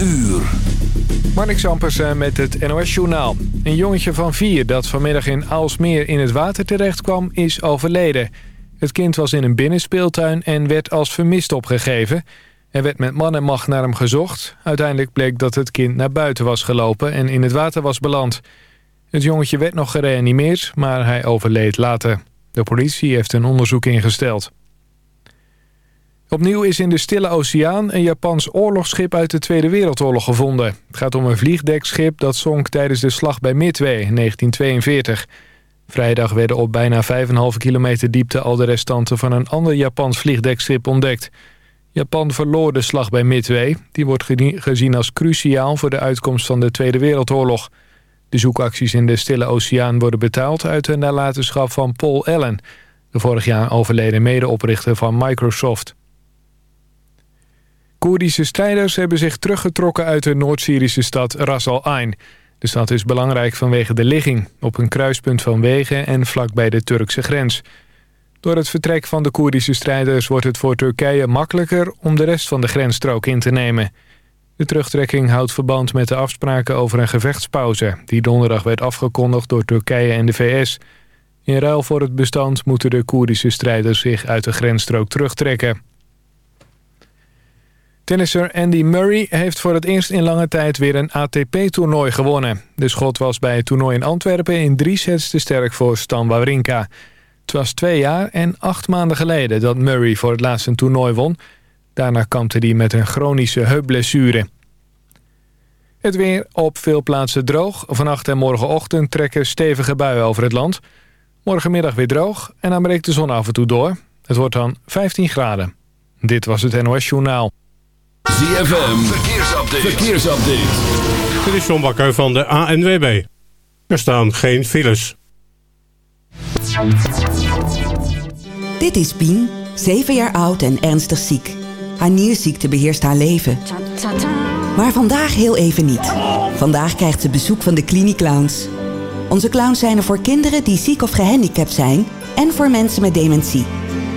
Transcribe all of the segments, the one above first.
uur. Marnik Sampersen met het NOS-journaal. Een jongetje van vier dat vanmiddag in Aalsmeer in het water terecht kwam, is overleden. Het kind was in een binnenspeeltuin en werd als vermist opgegeven. Er werd met man en macht naar hem gezocht. Uiteindelijk bleek dat het kind naar buiten was gelopen en in het water was beland. Het jongetje werd nog gereanimeerd, maar hij overleed later. De politie heeft een onderzoek ingesteld. Opnieuw is in de Stille Oceaan een Japans oorlogsschip uit de Tweede Wereldoorlog gevonden. Het gaat om een vliegdekschip dat zonk tijdens de slag bij Midway in 1942. Vrijdag werden op bijna 5,5 kilometer diepte al de restanten van een ander Japans vliegdekschip ontdekt. Japan verloor de slag bij Midway. Die wordt gezien als cruciaal voor de uitkomst van de Tweede Wereldoorlog. De zoekacties in de Stille Oceaan worden betaald uit de nalatenschap van Paul Allen... de vorig jaar overleden medeoprichter van Microsoft. Koerdische strijders hebben zich teruggetrokken uit de Noord-Syrische stad Ras al Ain. De stad is belangrijk vanwege de ligging, op een kruispunt van wegen en vlakbij de Turkse grens. Door het vertrek van de Koerdische strijders wordt het voor Turkije makkelijker om de rest van de grensstrook in te nemen. De terugtrekking houdt verband met de afspraken over een gevechtspauze... die donderdag werd afgekondigd door Turkije en de VS. In ruil voor het bestand moeten de Koerdische strijders zich uit de grensstrook terugtrekken. Tennisser Andy Murray heeft voor het eerst in lange tijd weer een ATP-toernooi gewonnen. De schot was bij het toernooi in Antwerpen in drie sets te sterk voor Stan Wawrinka. Het was twee jaar en acht maanden geleden dat Murray voor het laatst een toernooi won. Daarna kampte hij met een chronische heupblessure. Het weer op veel plaatsen droog. Vannacht en morgenochtend trekken stevige buien over het land. Morgenmiddag weer droog en dan breekt de zon af en toe door. Het wordt dan 15 graden. Dit was het NOS Journaal. ZFM, verkeersupdate. verkeersupdate. Dit is John Bakker van de ANWB. Er staan geen files. Dit is Pien, 7 jaar oud en ernstig ziek. Haar nierziekte beheerst haar leven. Maar vandaag heel even niet. Vandaag krijgt ze bezoek van de Cliniclowns. Onze clowns zijn er voor kinderen die ziek of gehandicapt zijn... en voor mensen met dementie.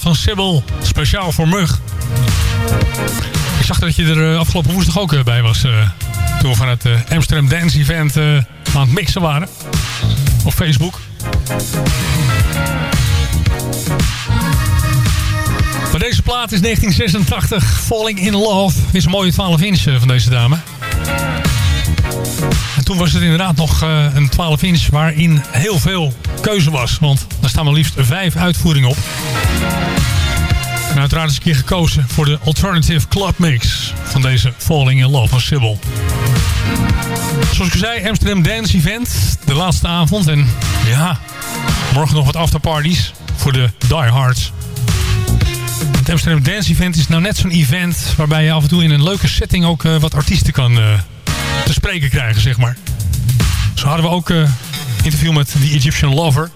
Van Sibyl, speciaal voor Mug. Ik zag dat je er uh, afgelopen woensdag ook uh, bij was. Uh, toen we van het Amsterdam Dance Event aan het mixen waren. Op Facebook. Maar deze plaat is 1986. Falling in Love. Is een mooie 12 inch van deze dame. En toen was het inderdaad nog een 12 inch waarin heel veel keuze was. Want daar staan maar liefst vijf uitvoeringen op. En uiteraard is een keer gekozen voor de Alternative Club Mix van deze Falling in Love van Sybil. Zoals ik zei, Amsterdam Dance Event. De laatste avond. En ja, morgen nog wat afterparties voor de diehards. Het Amsterdam Dance Event is nou net zo'n event... waarbij je af en toe in een leuke setting ook uh, wat artiesten kan uh, te spreken krijgen, zeg maar. Zo hadden we ook een uh, interview met The Egyptian Lover.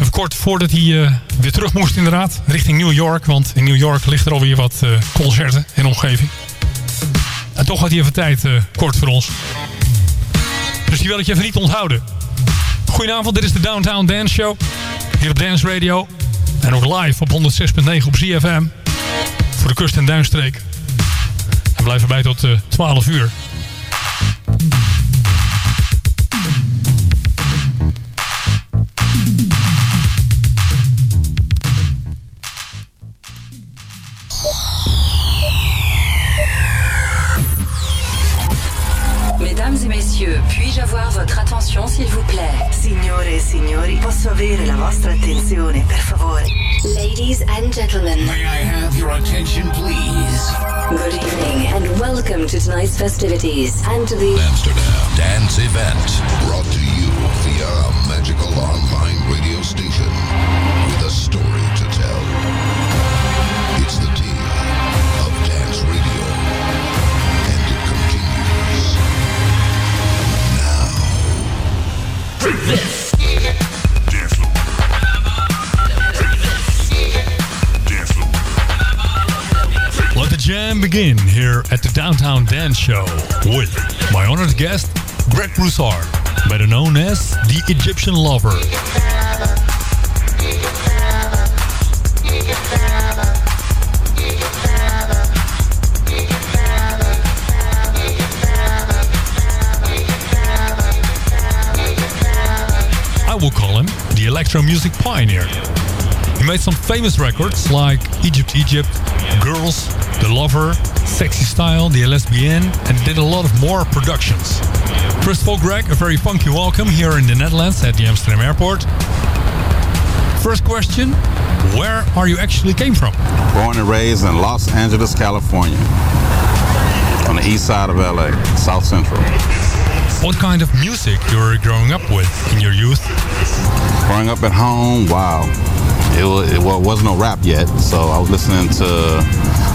Even kort voordat hij uh, weer terug moest inderdaad, richting New York. Want in New York ligt er alweer wat uh, concerten de omgeving. En toch had hij even tijd uh, kort voor ons. Dus die wil ik je even niet onthouden. Goedenavond, dit is de Downtown Dance Show. Hier op Dance Radio. En ook live op 106.9 op ZFM. Voor de kust- en duinstreek. En blijf erbij tot 12 uur. Attention, s'il vous plaît? Signore e signori, posso avere la vostra attenzione, per favore? Ladies and gentlemen. May I have your attention, please? Good evening and welcome to tonight's festivities and to the Amsterdam Dance Event. Brought to you via a magical online Let the jam begin here at the Downtown Dance Show with my honored guest, Greg Broussard, better known as the Egyptian Lover. Electro music pioneer. He made some famous records like Egypt Egypt, Girls, The Lover, Sexy Style, The Lesbian, and did a lot of more productions. First of all, Greg, a very funky welcome here in the Netherlands at the Amsterdam airport. First question, where are you actually came from? Born and raised in Los Angeles, California. On the east side of LA, South Central. What kind of music you were growing up with in your youth? Growing up at home, wow. It, was, it wasn't no rap yet, so I was listening to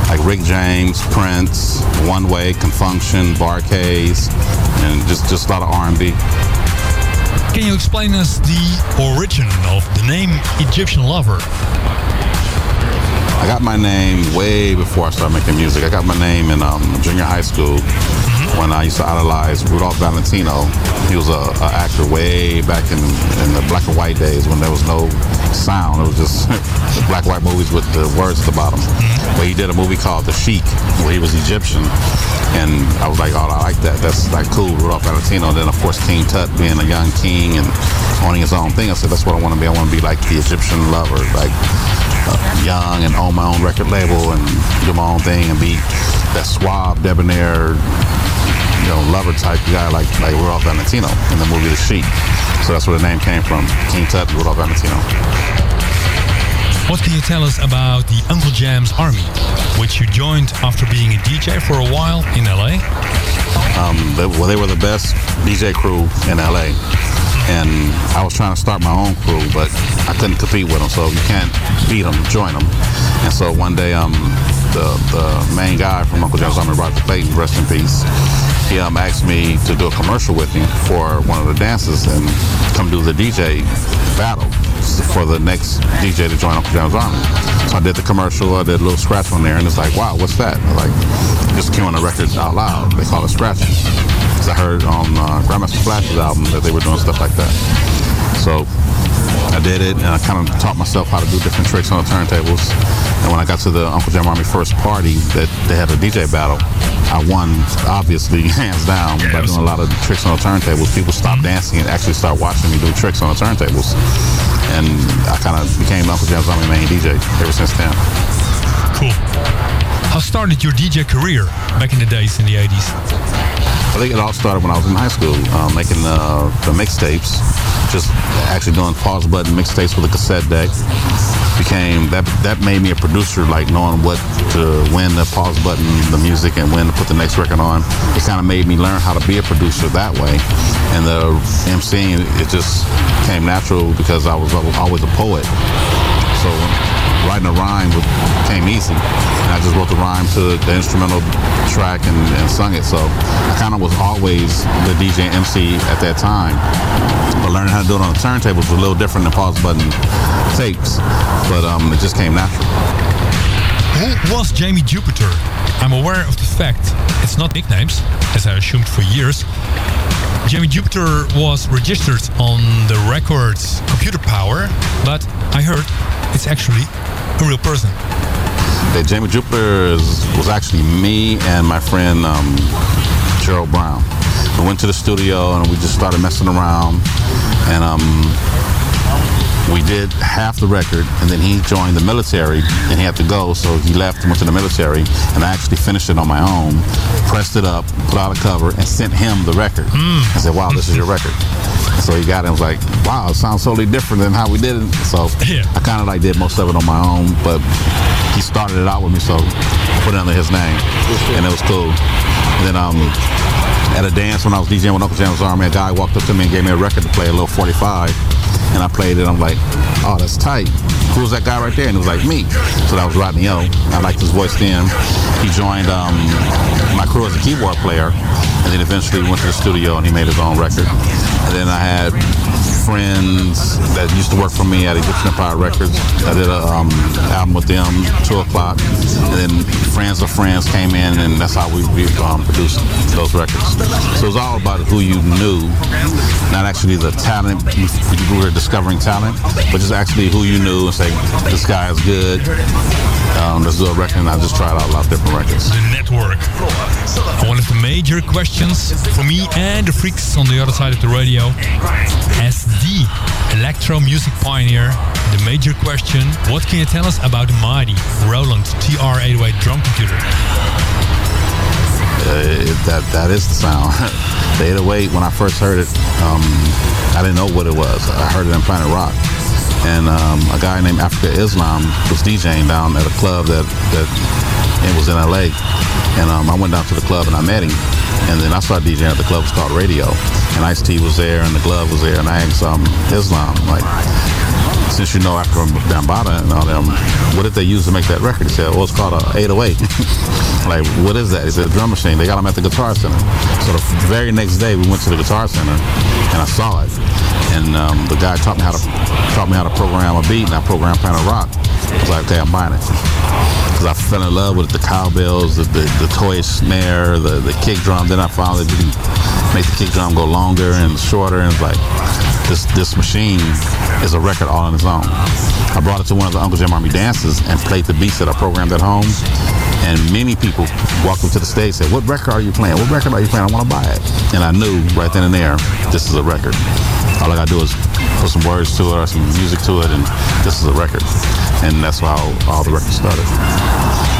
like Rick James, Prince, One Way, Confunction, Barcades, and just, just a lot of R&B. Can you explain us the origin of the name Egyptian Lover? I got my name way before I started making music. I got my name in um, junior high school when I used to idolize Rudolph Valentino. He was a, a actor way back in, in the black and white days when there was no sound. It was just black and white movies with the words at the bottom. But he did a movie called The Sheik where he was Egyptian. And I was like, oh, I like that. That's like cool, Rudolph Valentino. And then, of course, King Tut being a young king and owning his own thing. I said, that's what I want to be. I want to be like the Egyptian lover, like uh, young and own my own record label and do my own thing and be that suave, debonair, you know, lover type guy like like Rudolph Valentino in the movie The Sheik. So that's where the name came from, King Tut, Rudolph Valentino. What can you tell us about the Uncle Jam's Army, which you joined after being a DJ for a while in LA? Um, they, well, they were the best DJ crew in LA. And I was trying to start my own crew, but I couldn't compete with them. So you can't beat them, join them. And so one day, um, the, the main guy from Uncle Jam's Army, Roger Clayton, rest in peace, he asked me to do a commercial with him for one of the dances and come do the DJ battle for the next DJ to join Uncle Jam's Army. So I did the commercial, I did a little scratch on there, and it's like, wow, what's that? Like, just on the record out loud. They call it scratching. Because I heard on uh, Grandmaster Flash's album that they were doing stuff like that. So I did it, and I kind of taught myself how to do different tricks on the turntables. And when I got to the Uncle Jam Army first party that they had a DJ battle, I won, obviously, hands down, by doing a lot of tricks on the turntables. People stopped mm-hmm. dancing and actually started watching me do tricks on the turntables. And I kind of became Uncle Jam's Army main DJ ever since then. Cool. How started your DJ career back in the days in the 80s? I think it all started when I was in high school, uh, making uh, the mixtapes, just actually doing pause button mixtapes with a cassette deck. Became that that made me a producer, like knowing what to when to pause button the music and when to put the next record on. It kind of made me learn how to be a producer that way. And the MCing, it just came natural because I was, always a poet. So writing a rhyme would, came easy. And I just wrote the rhyme to the instrumental track and, and sung it. So I kind of was always the DJ MC at that time. But learning how to do it on the turntables was a little different than pause button tapes. But um, it just came natural. Who was Jamie Jupiter? I'm aware of the fact it's not nicknames, as I assumed for years. Jamie Jupiter was registered on the records Computer Power, but I heard it's actually a real person. That Jamie Jupiter was actually me and my friend um, Gerald Brown. We went to the studio and we just started messing around, and um, we did half the record, and then he joined the military, and he had to go, so he left and went to the military, and I actually finished it on my own, pressed it up, put out a cover, and sent him the record. I said, "Wow, this is your record." So he got it and was like, "Wow, it sounds totally different than how we did it." So Yeah. I kind of like did most of it on my own, but he started it out with me, so I put it under his name, and it was cool. And then um, at a dance when I was DJing with Uncle Jam's Army, a guy walked up to me and gave me a record to play, a little 45. And I played it. I'm like, oh, that's tight. Who's that guy right there? And it was like, me. So that was Rodney O. I liked his voice then. He joined um, my crew as a keyboard player. And then eventually went to the studio and he made his own record. And then I had friends that used to work for me at Egyptian Empire Records. I did an um, album with them, 2 o'clock. And then friends of friends came in and that's how we, we um, produced those records. So it was all about who you knew, not actually the talent. We we were discovering talent, but just actually who you knew and say, this guy is good. Um, let's do a record. And I just tried out a lot of different records. The network. One of the major questions for me and the freaks on the other side of the radio. As the electro music pioneer, the major question, what can you tell us about the mighty Roland TR-808 drum computer? Uh, that that is the sound. the 808. When I first heard it, um, I didn't know what it was. I heard it in Planet Rock, and um, a guy named Africa Islam was DJing down at a club that that it was in LA, and um, I went down to the club and I met him, and then I started DJing at the club. It was called Radio, and Ice T was there, and the glove was there, and I asked um, Islam like since you know after Bambata and all them, what did they use to make that record? He said, well, it's called a 808. like, what is that? He said, a drum machine. They got them at the Guitar Center. So the very next day, we went to the Guitar Center, and I saw it. And um, the guy taught me how to taught me how to program a beat, and I programmed Planet Rock. I was like, okay, I'm buying it. Because I fell in love with the cowbells, the, the, the toy snare, the, the kick drum. Then I found that you can make the kick drum go longer and shorter, and it's like, this this machine is a record all on its own. I brought it to one of the Uncle Jim Army dances and played the beats that I programmed at home. And many people walked up to the stage and said, What record are you playing? What record are you playing? I want to buy it. And I knew right then and there, this is a record. All I gotta do is put some words to it or some music to it, and this is a record. And that's how all the records started.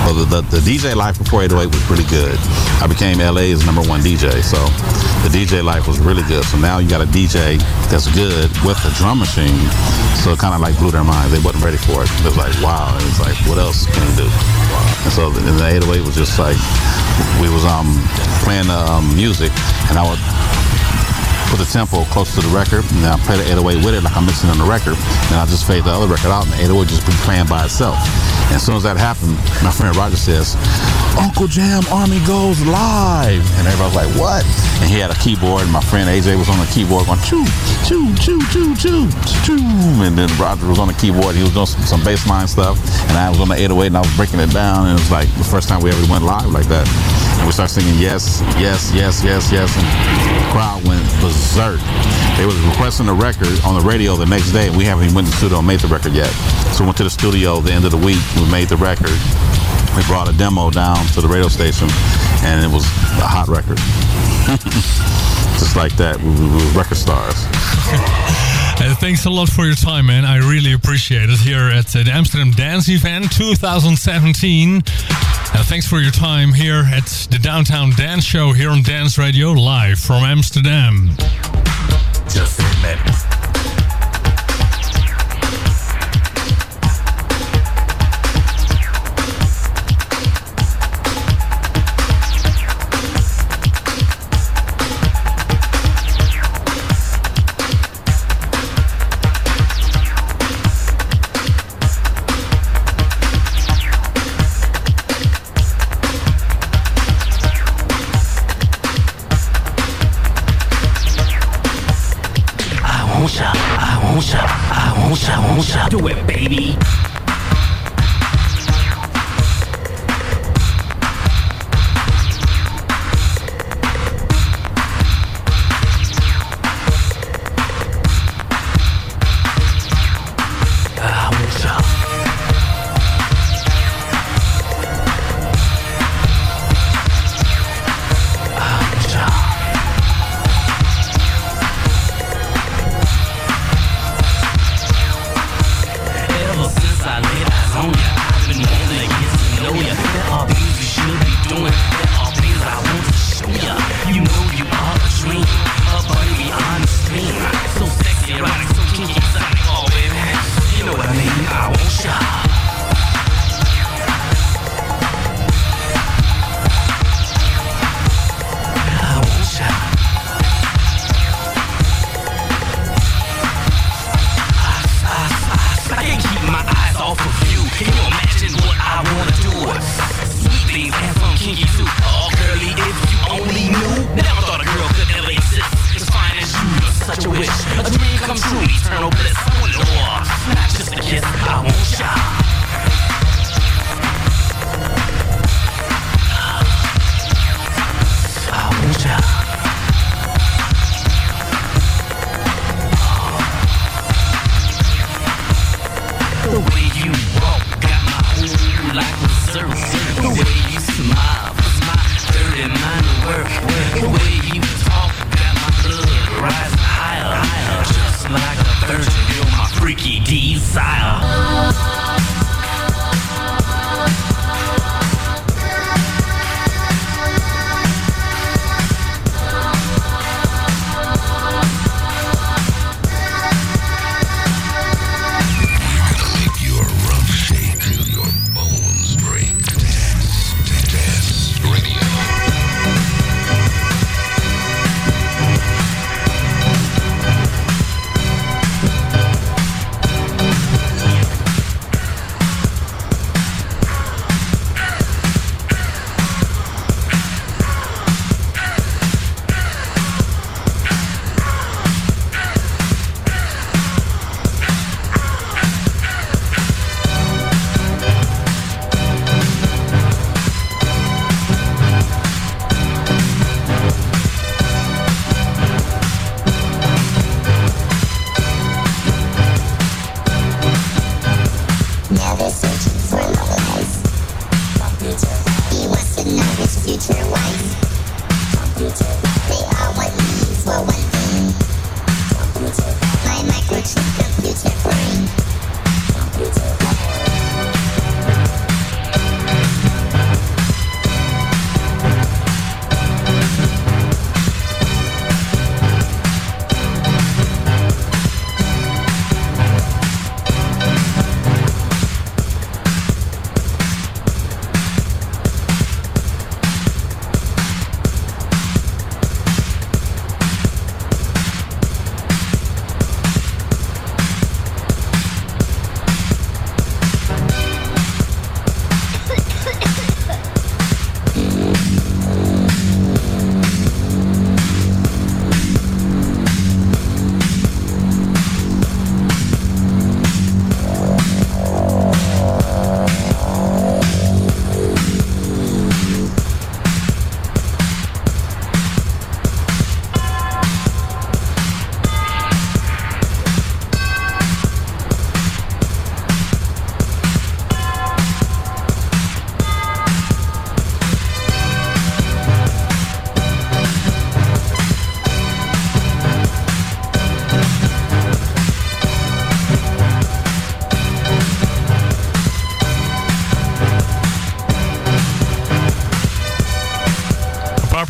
Well, the, the, the DJ life before 808 was pretty good. I became LA's number one DJ, so the DJ life was really good. So now you got a DJ that's good with a drum machine. So it kind of like blew their mind. They wasn't ready for it. It was like, wow. And it's like, what else can you do? And so the, and the 808 was just like, we was um playing um, music, and I would put the tempo close to the record, and then I play the 808 with it like I'm mixing on the record, and I just fade the other record out, and the 808 just be playing by itself. And as soon as that happened, my friend Roger says, Uncle Jam Army goes live. And everybody was like, what? And he had a keyboard, and my friend AJ was on the keyboard going, choo, choo, choo, choo, choo, choo. And then Roger was on the keyboard, he was doing some, some bass line stuff, and I was on the 808, and I was breaking it down, and it was like the first time we ever went live like that. We started singing yes, yes, yes, yes, yes, and the crowd went berserk. They was requesting a record on the radio the next day, we haven't even went to the studio and made the record yet. So we went to the studio the end of the week. We made the record. We brought a demo down to the radio station, and it was a hot record. Just like that, we were record stars. Uh, thanks a lot for your time, man. I really appreciate it here at the Amsterdam Dance Event 2017. Uh, thanks for your time here at the Downtown Dance Show here on Dance Radio, live from Amsterdam. Just a minute.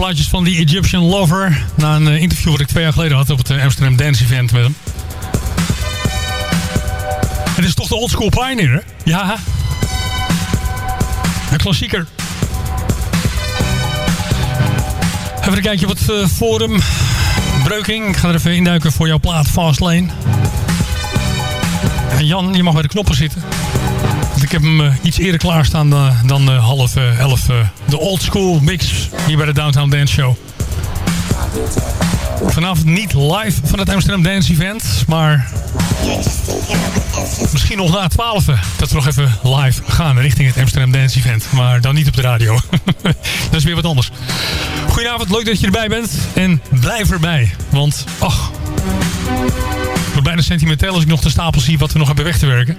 Plaatjes van die Egyptian Lover. Na een interview wat ik twee jaar geleden had op het Amsterdam Dance Event met hem. Het is toch de oldschool pioneer, hè? Ja. Een klassieker. Even een kijkje op het uh, forum. Breuking, ik ga er even induiken voor jouw plaat Fastlane. En Jan, je mag bij de knoppen zitten. Want ik heb hem iets eerder klaarstaan uh, dan half elf. de old school mix hier bij de Downtown Dance Show. Vanavond niet live van het Amsterdam Dance Event, maar misschien nog na 12 dat we nog even live gaan richting het Amsterdam Dance Event. Maar dan niet op de radio. dat is weer wat anders. Goedenavond, leuk dat je erbij bent. En blijf erbij, want ach, ik word bijna sentimenteel als ik nog de stapel zie wat we nog hebben weg te werken.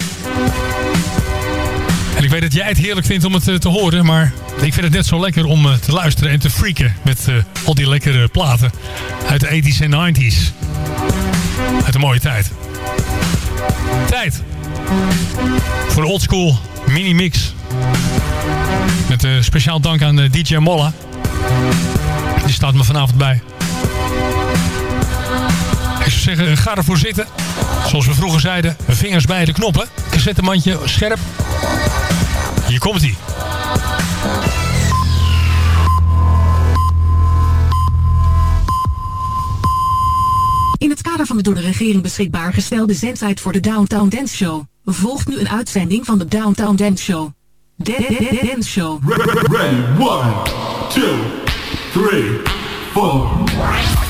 En ik weet dat jij het heerlijk vindt om het te horen, maar ik vind het net zo lekker om te luisteren en te freaken met al die lekkere platen uit de 80s en 90s. Uit een mooie tijd. Tijd voor de oldschool mini mix. Met speciaal dank aan DJ Molla. Die staat me vanavond bij. Ik zou zeggen, ga ervoor zitten. Zoals we vroeger zeiden, vingers bij de knoppen. Cassettemandje scherp. Hier komt hij. In het kader van de door de regering beschikbaar gestelde zendtijd voor de Downtown Dance Show, volgt nu een uitzending van de Downtown Dance Show. Dance Show. 1, 2, 3, 4.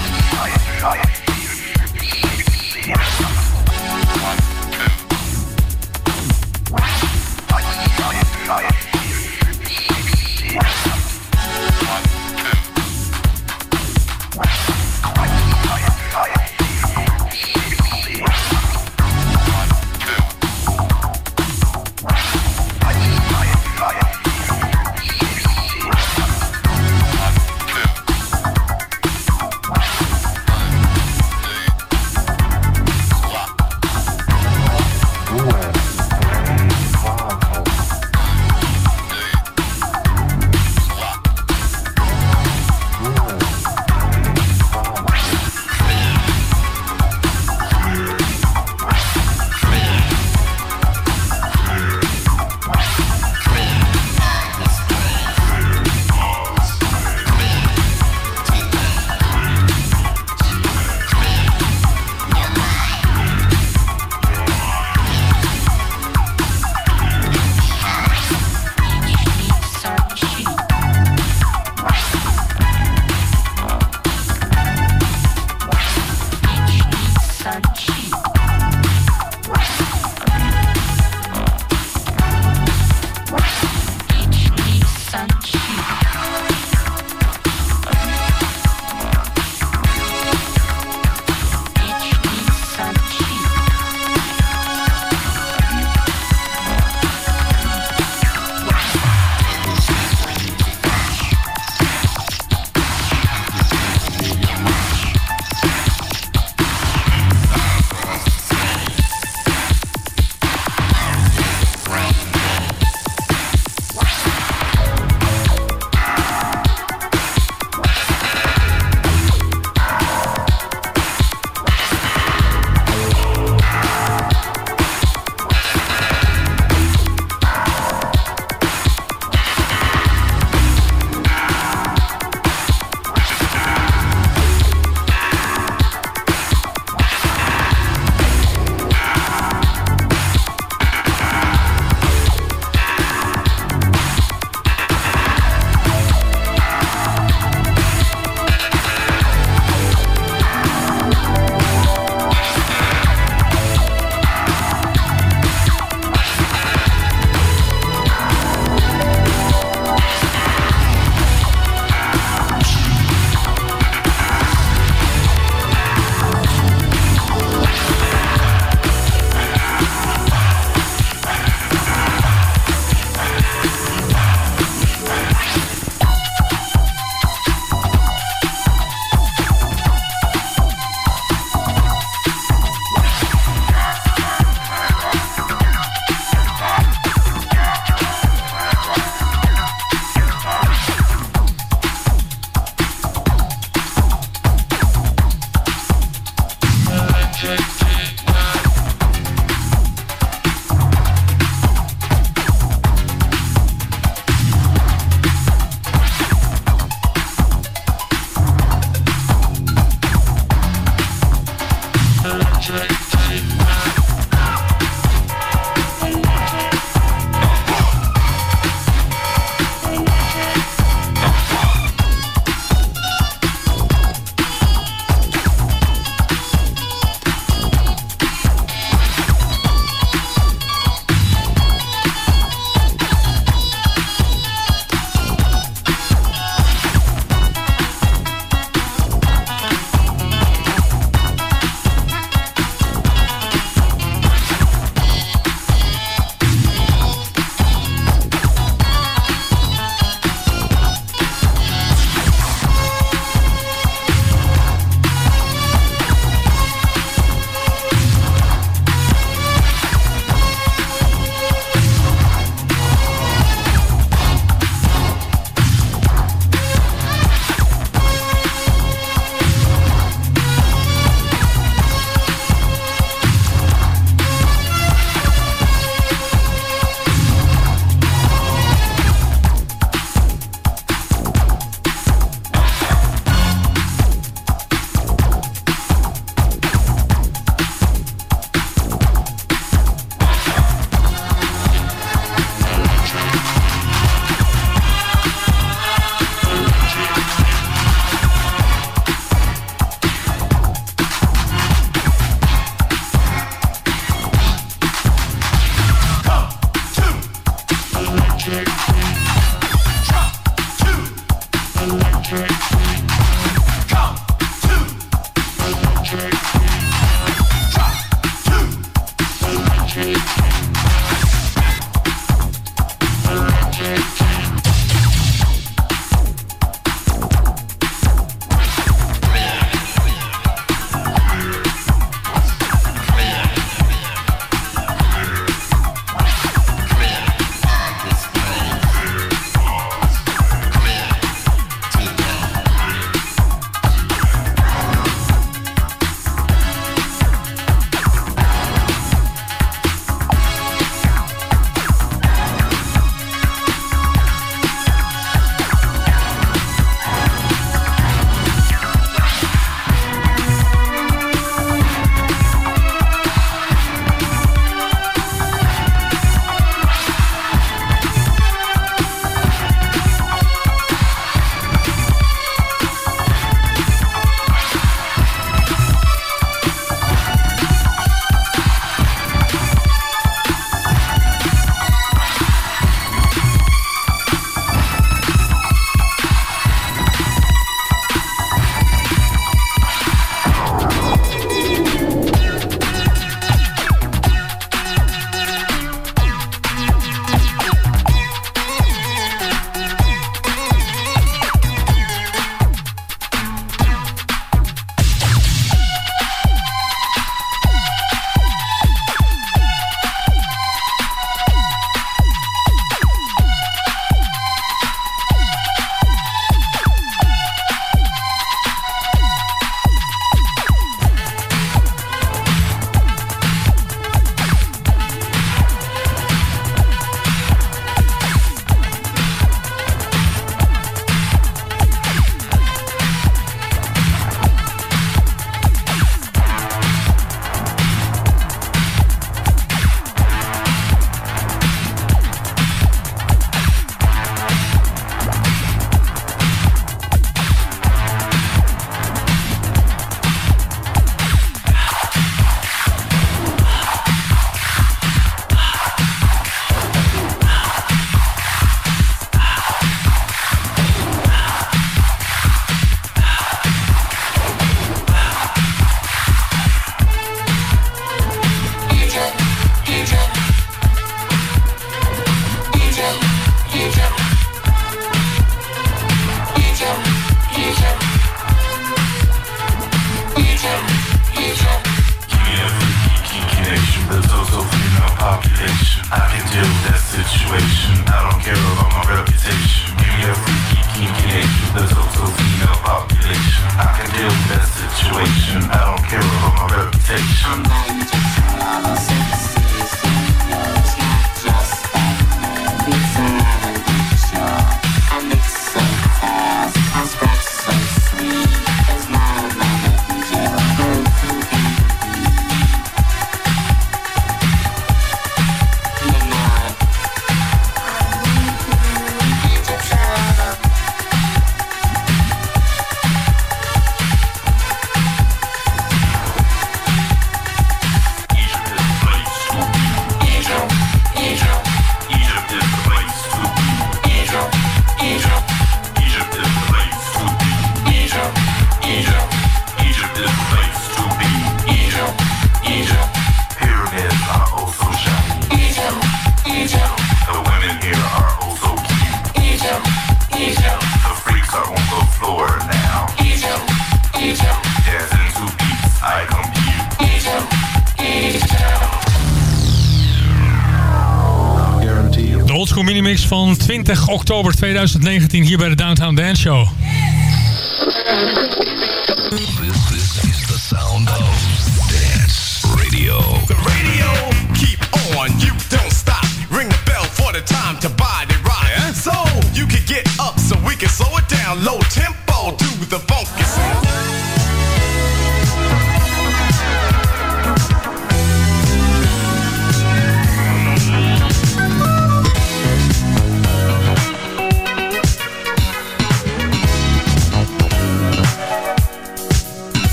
Oktober 2019 hier bij de Downtown Dance Show.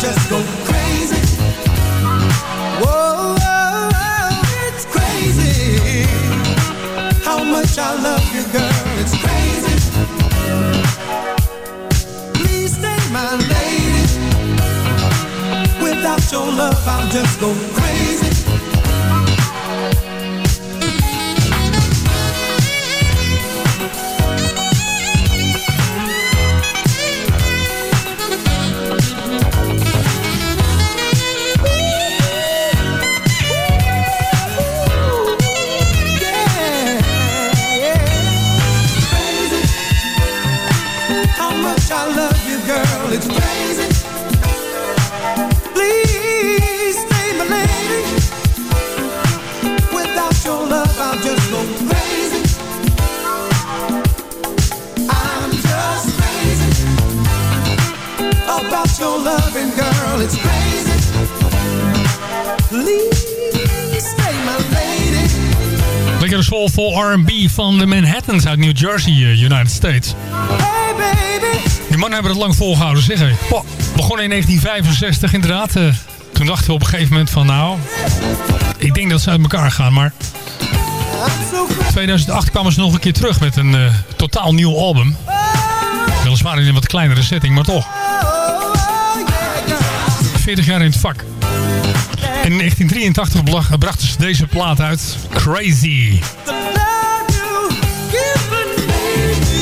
just go crazy. It's crazy. How much I love you, girl, it's crazy. Please stay my lady. Without your love, I'll just go crazy. R&B van de Manhattans uit New Jersey, uh, United States. Die mannen hebben het lang volgehouden, zeg hé. begonnen in 1965 inderdaad. Uh, toen dachten we op een gegeven moment van nou... Ik denk dat ze uit elkaar gaan, maar... 2008 kwamen ze nog een keer terug met een uh, totaal nieuw album. Weliswaar in een wat kleinere setting, maar toch. 40 jaar in het vak. In 1983 brachten ze deze plaat uit. Crazy.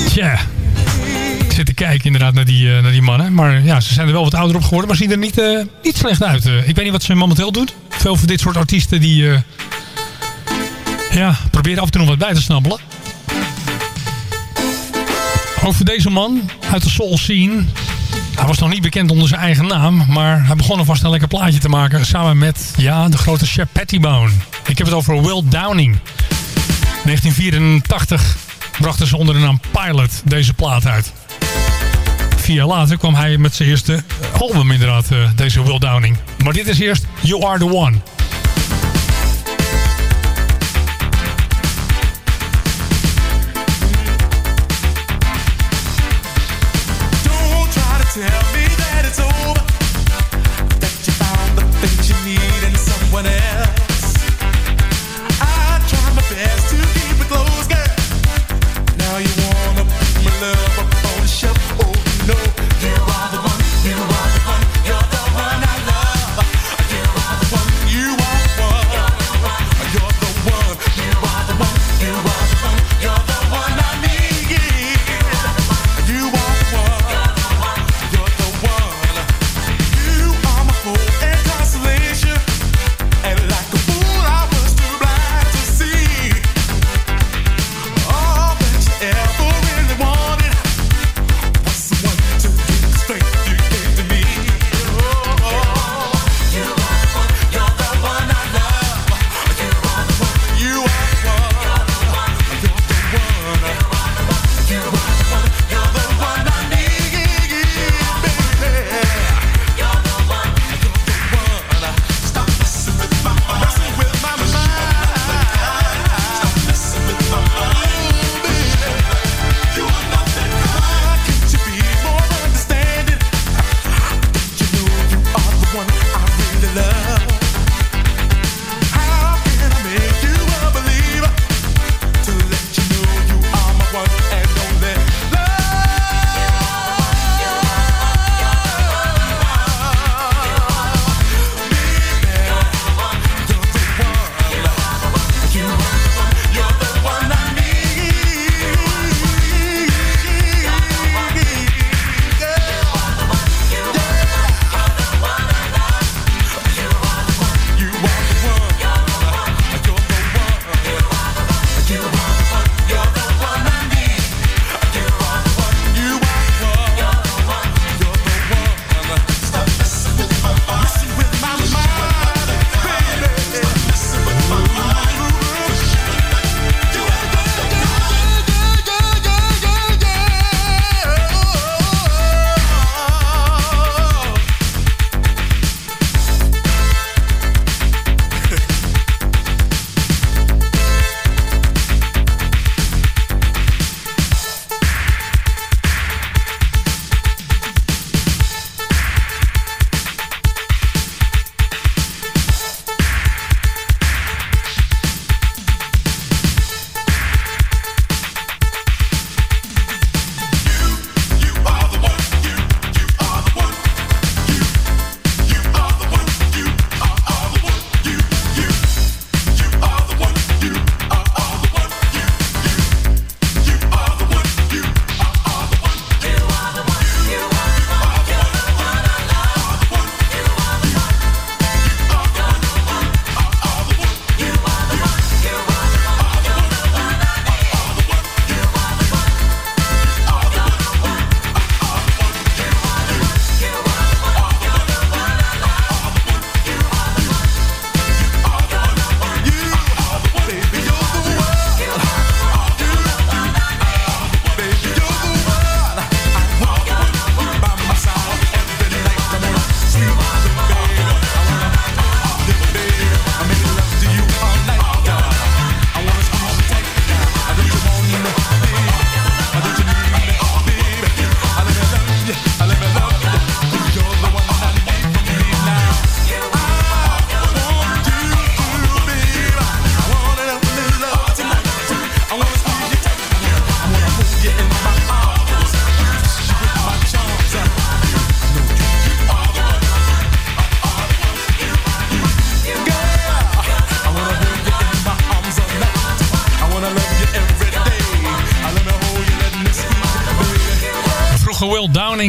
Tja. Ik zit te kijken inderdaad naar die, uh, naar die mannen. Maar ja, ze zijn er wel wat ouder op geworden. Maar zien er niet, uh, niet slecht uit. Uh, ik weet niet wat ze momenteel doen. Veel van dit soort artiesten die... ja, proberen af en toe nog wat bij te snabbelen. Over deze man uit de soul scene. Hij was nog niet bekend onder zijn eigen naam. Maar hij begon alvast een lekker plaatje te maken. Samen met, ja, de grote chef Pettibone. Ik heb het over Will Downing. 1984 brachten ze onder de naam Pilot deze plaat uit. Vier jaar later kwam hij met zijn eerste album inderdaad, uh, deze Will Downing. Maar dit is eerst You Are The One.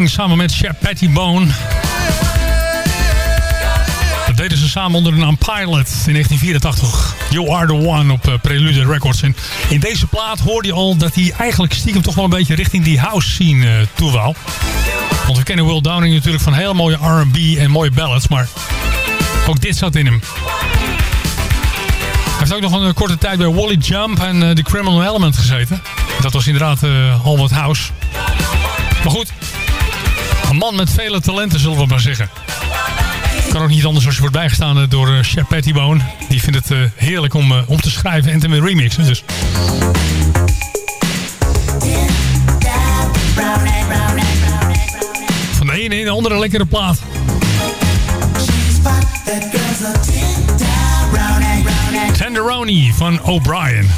Samen met Shep Pettibone. Dat deden ze samen onder de naam Pilot in 1984. You Are The One op uh, Prelude Records. In deze plaat hoorde je al dat hij eigenlijk stiekem toch wel een beetje richting die house scene uh, toe wou. Want we kennen Will Downing natuurlijk van heel mooie R&B en mooie ballads. Maar ook dit zat in hem. Hij heeft ook nog een korte tijd bij Wally Jump en The Criminal Element gezeten. Dat was inderdaad al house. Maar goed, een man met vele talenten zullen we maar zeggen. Kan ook niet anders als je wordt bijgestaan door uh, Shep Pettibone. Die vindt het uh, heerlijk om, om te schrijven en te remixen. Dus. Van de ene in de andere lekkere plaat. Tenderoni van O'Brien.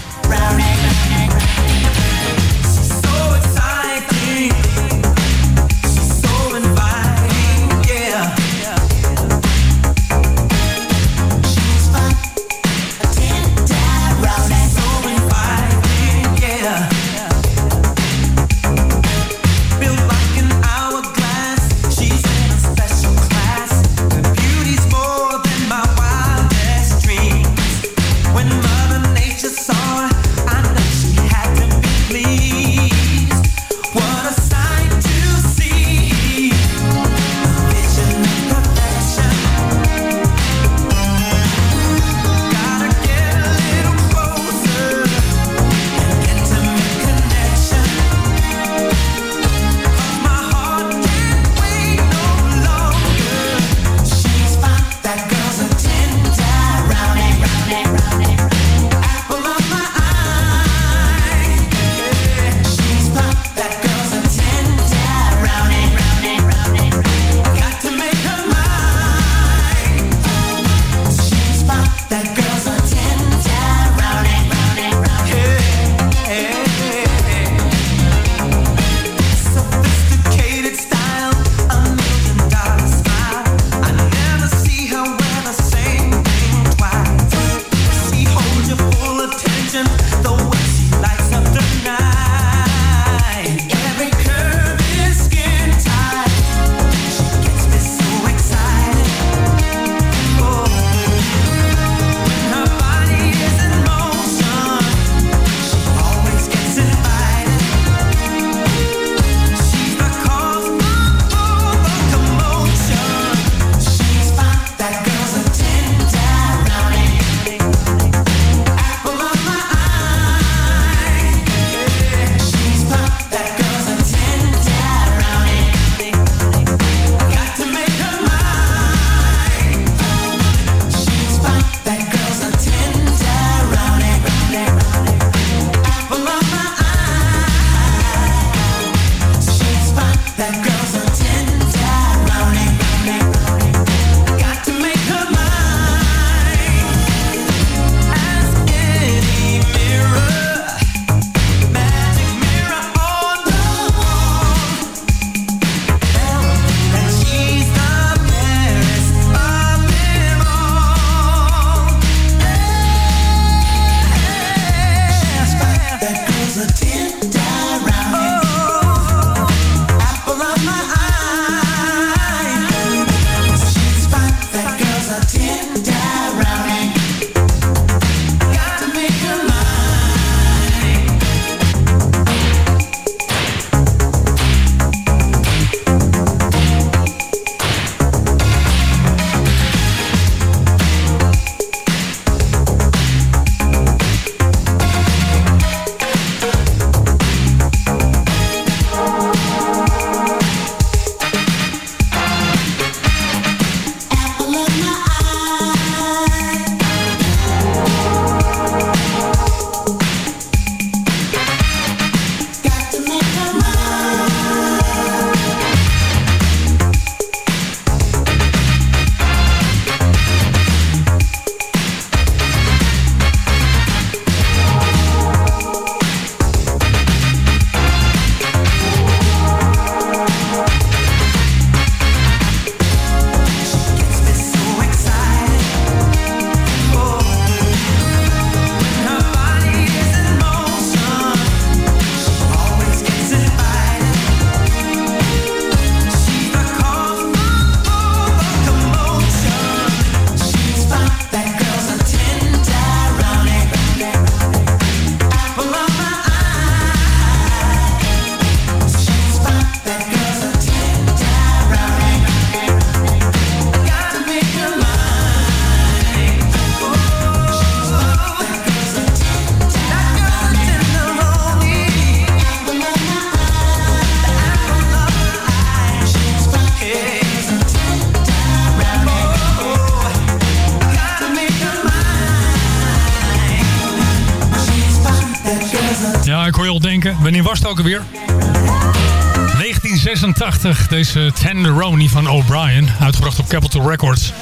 Wanneer was het ook alweer? 1986, deze Tenderoni van O'Brien. Uitgebracht op Capitol Records.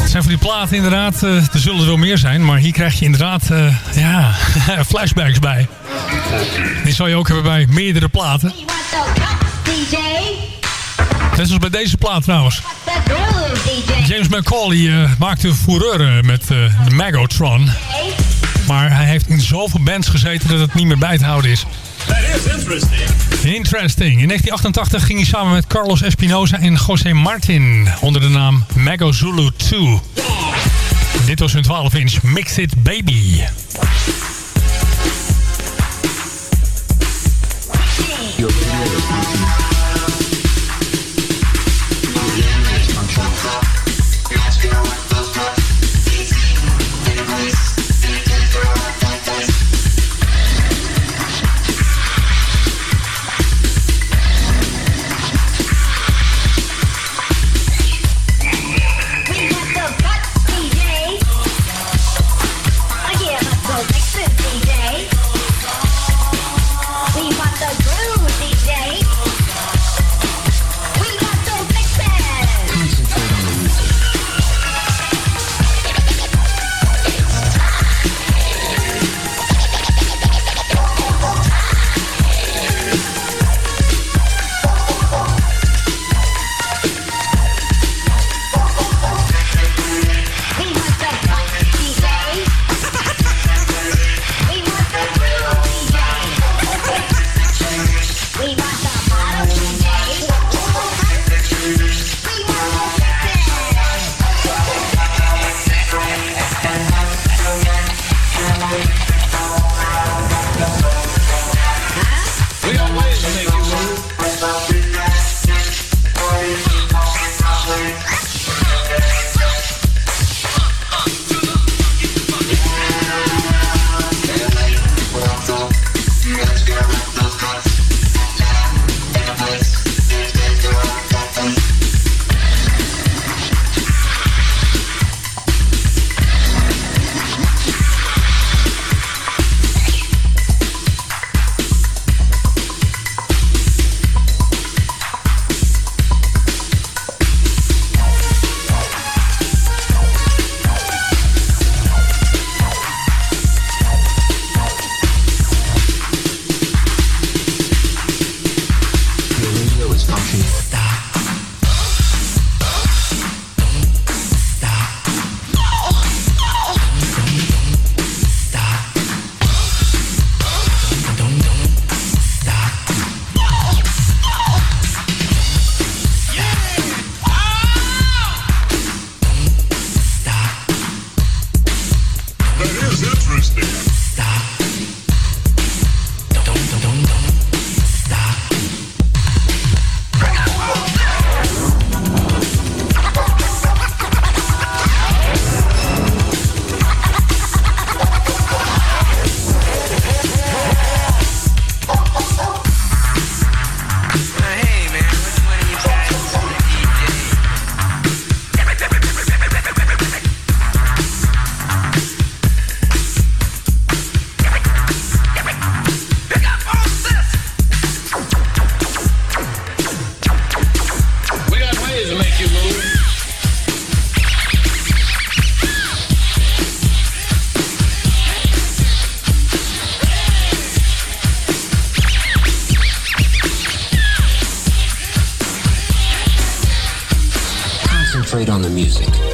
Het zijn van die platen inderdaad. eh, er zullen er wel meer zijn. Maar hier krijg je inderdaad eh, ja, flashbacks bij. Die zal je ook hebben bij meerdere platen. Net zoals bij deze plaat trouwens. James McCauley eh, maakte fureur eh, met eh, de Magotron. Maar hij heeft in zoveel bands gezeten dat het niet meer bij te houden is. Interesting. In 1988 ging hij samen met Carlos Espinosa en José Martin onder de naam Mago Zulu 2. Dit was hun 12 inch Mix It Baby. On the music.